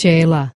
Tchela.